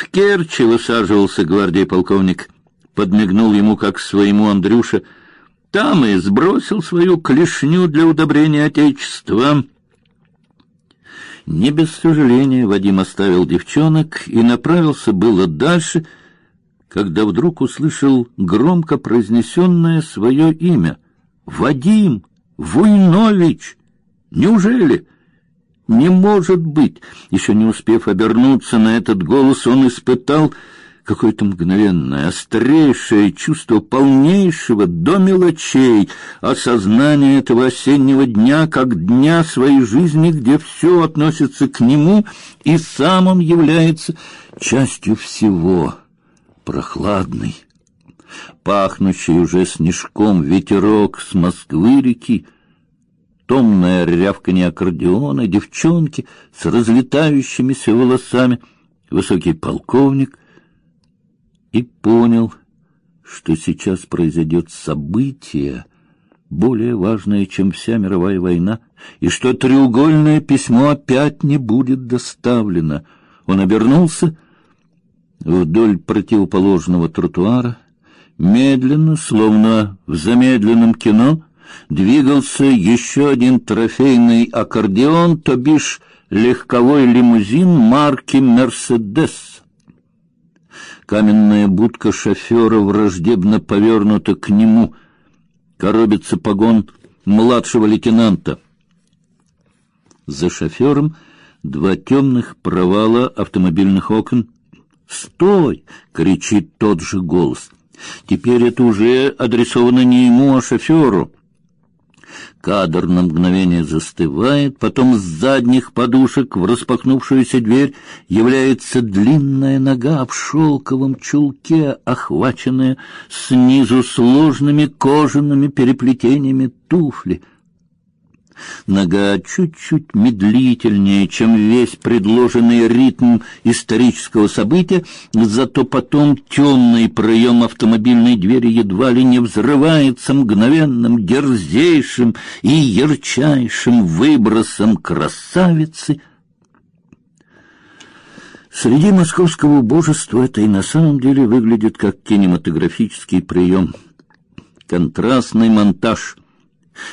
В Керчи высаживался гвардии полковник, подмигнул ему как своему Андрюше. Там и сбросил свою клешню для удобрения отечества. Не без сожаления Вадим оставил девчонок и направился было дальше, когда вдруг услышал громко произнесенное свое имя. «Вадим! Войнович! Неужели?» «Не может быть!» Еще не успев обернуться на этот голос, он испытал какое-то мгновенное, острейшее чувство полнейшего до мелочей осознания этого осеннего дня как дня своей жизни, где все относится к нему, и сам он является частью всего, прохладный, пахнущий уже снежком ветерок с Москвы-реки, томное рявканье аккордеона, девчонки с разлетающимися волосами, высокий полковник, и понял, что сейчас произойдет событие более важное, чем вся мировая война, и что треугольное письмо опять не будет доставлено. Он обернулся вдоль противоположного тротуара, медленно, словно в замедленном кино, двигался еще один трофейный аккордеон, то бишь легковой лимузин марки «Мерседес». Каменная будка шофера враждебно повернута к нему. Коробится погон младшего лейтенанта. За шофером два темных провала автомобильных окон. «Стой!» — кричит тот же голос. Теперь это уже адресовано не ему, а шоферу. Кадр на мгновение застывает, потом с задних подушек в распахнувшуюся дверь является длинная нога в шелковом чулке, охваченная снизу сложными кожаными переплетениями туфли — Нога чуть-чуть медлительнее, чем весь предложенный ритм исторического события, зато потом темный проем автомобильной двери едва ли не взрывается мгновенным, дерзейшим и ярчайшим выбросом красавицы. Среди московского убожества это и на самом деле выглядит как кинематографический прием. Контрастный монтаж —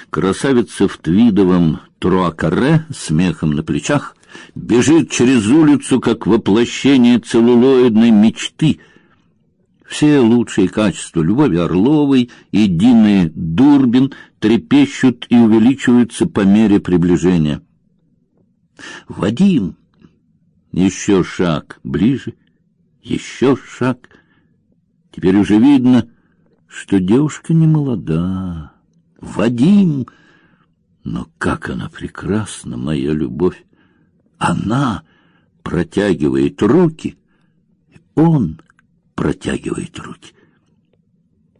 Красавица в твидовом труакаре с мехом на плечах бежит через улицу, как воплощение целлулоидной мечты. Все лучшие качества Любови Орловой и Дины Дурбин трепещут и увеличиваются по мере приближения. Вадим! Еще шаг ближе, еще шаг. Теперь уже видно, что девушка не молода. Вадим! Но как она прекрасна, моя любовь! Она протягивает руки, он протягивает руки.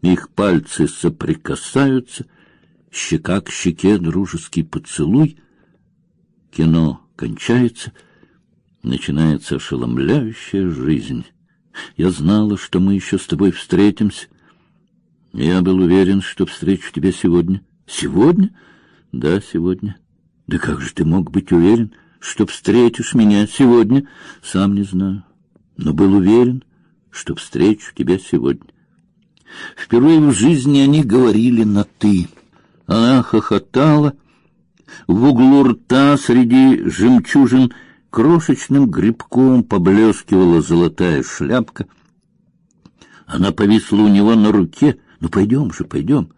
Их пальцы соприкасаются, щека к щеке, дружеский поцелуй. Кино кончается, начинается ошеломляющая жизнь. Я знала, что мы еще с тобой встретимся, я был уверен, что встречу тебя сегодня. Сегодня? Да, сегодня. Да как же ты мог быть уверен, что встретишь меня сегодня? Сам не знаю, но был уверен, что встречу тебя сегодня. Впервые в жизни они говорили на ты. Она хохотала. В углу рта среди жемчужин крошечным грибком поблескивала золотая шляпка. Она повисла у него на руке, ну, пойдем же, пойдем.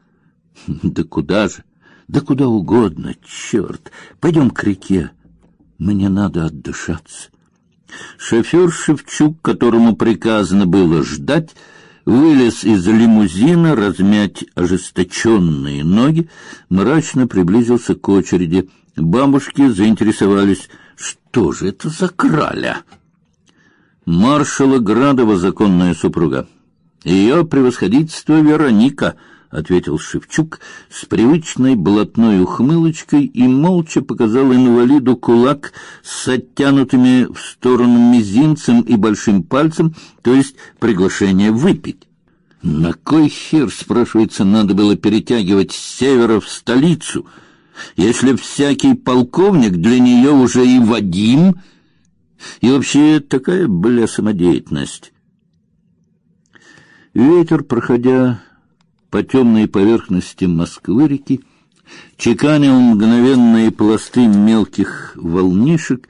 Да куда же? Да куда угодно, черт. Пойдем к реке. Мне надо отдышаться. Шофер Шевчук, которому приказано было ждать, вылез из лимузина, размять ожесточенные ноги, мрачно приблизился к очереди. Бабушки заинтересовались, что же это за краля? Маршала Градова законная супруга. Ее превосходительство Вероника, ответил Шевчук с привычной блатной ухмылочкой и молча показал инвалиду кулак с оттянутыми в сторону мизинцем и большим пальцем, то есть приглашение выпить. На кой хер, спрашивается, надо было перетягивать с севера в столицу, если всякий полковник для нее уже и Вадим? И вообще такая, бля, самодеятельность. Ветер, проходя по темной поверхности Москвы-реки, чеканил мгновенные пласты мелких волнишек,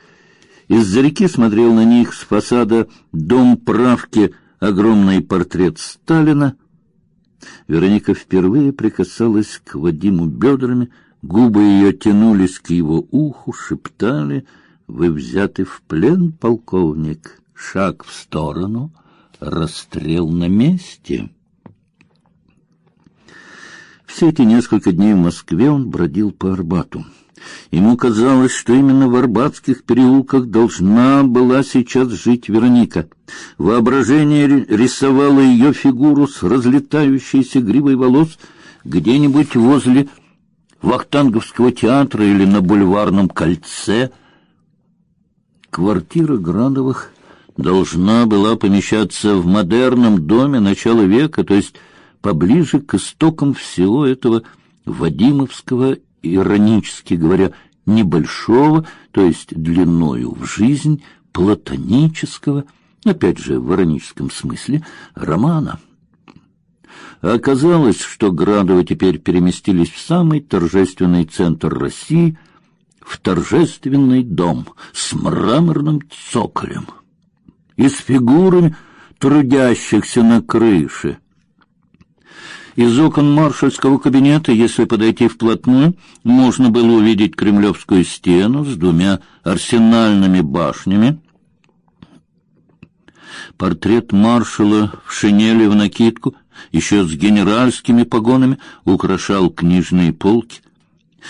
из-за реки смотрел на них с фасада дом правки огромный портрет Сталина. Вероника впервые прикасалась к Вадиму бедрами, губы ее тянулись к его уху, шептали «Вы взяты в плен, полковник, шаг в сторону, расстрел на месте». Все эти несколько дней в Москве он бродил по Арбату. Ему казалось, что именно в Арбатских переулках должна была сейчас жить Вероника. Воображение рисовало ее фигуру с разлетающейся гривой волос где-нибудь возле Вахтанговского театра или на бульварном кольце. Квартира Градовых должна была помещаться в модерном доме начала века, то есть поближе к истокам всего этого Вадимовского, иронически говоря, небольшого, то есть длиною в жизнь, платонического, опять же в ироническом смысле, романа. Оказалось, что Градовы теперь переместились в самый торжественный центр России, в торжественный дом с мраморным цоколем и с фигурами трудящихся на крыше. Из окон маршальского кабинета, если подойти вплотную, можно было увидеть кремлевскую стену с двумя арсенальными башнями. Портрет маршала в шинели в накидку, еще с генеральскими погонами, украшал книжные полки.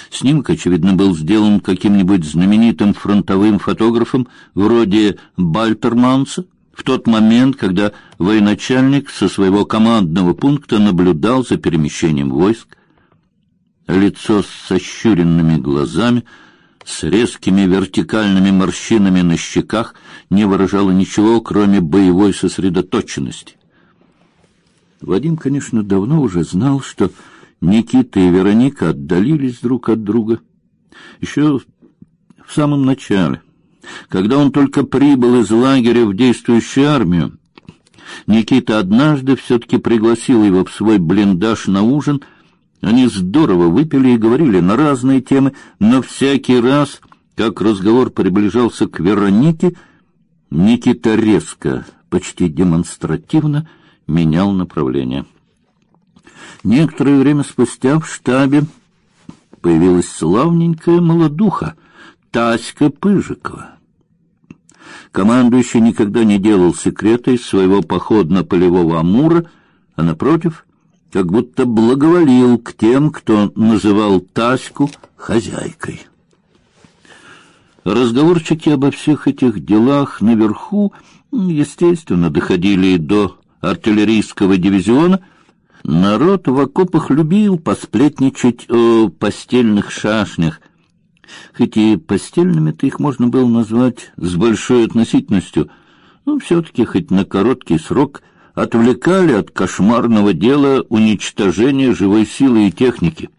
Снимок, очевидно, был сделан каким-нибудь знаменитым фронтовым фотографом вроде Бальтерманса в тот момент, когда военачальник со своего командного пункта наблюдал за перемещением войск. Лицо с сощуренными глазами, с резкими вертикальными морщинами на щеках не выражало ничего, кроме боевой сосредоточенности. Вадим, конечно, давно уже знал, что Никита и Вероника отдалились друг от друга еще в самом начале. Когда он только прибыл из лагеря в действующую армию, Никита однажды все-таки пригласил его в свой блиндаж на ужин. Они здорово выпили и говорили на разные темы, но всякий раз, как разговор приближался к Веронике, Никита резко, почти демонстративно менял направление. Некоторое время спустя в штабе появилась славненькая молодуха Таська Пыжикова. Командующий никогда не делал секрета из своего походно-полевого амура, а напротив, как будто благоволил к тем, кто называл Таську хозяйкой. Разговорчики обо всех этих делах наверху, естественно, доходили до артиллерийского дивизиона. Народ в окопах любил посплетничать о постельных шашнях, Хоть и постельными-то их можно было назвать с большой относительностью, но все-таки хоть на короткий срок отвлекали от кошмарного дела уничтожения живой силы и техники.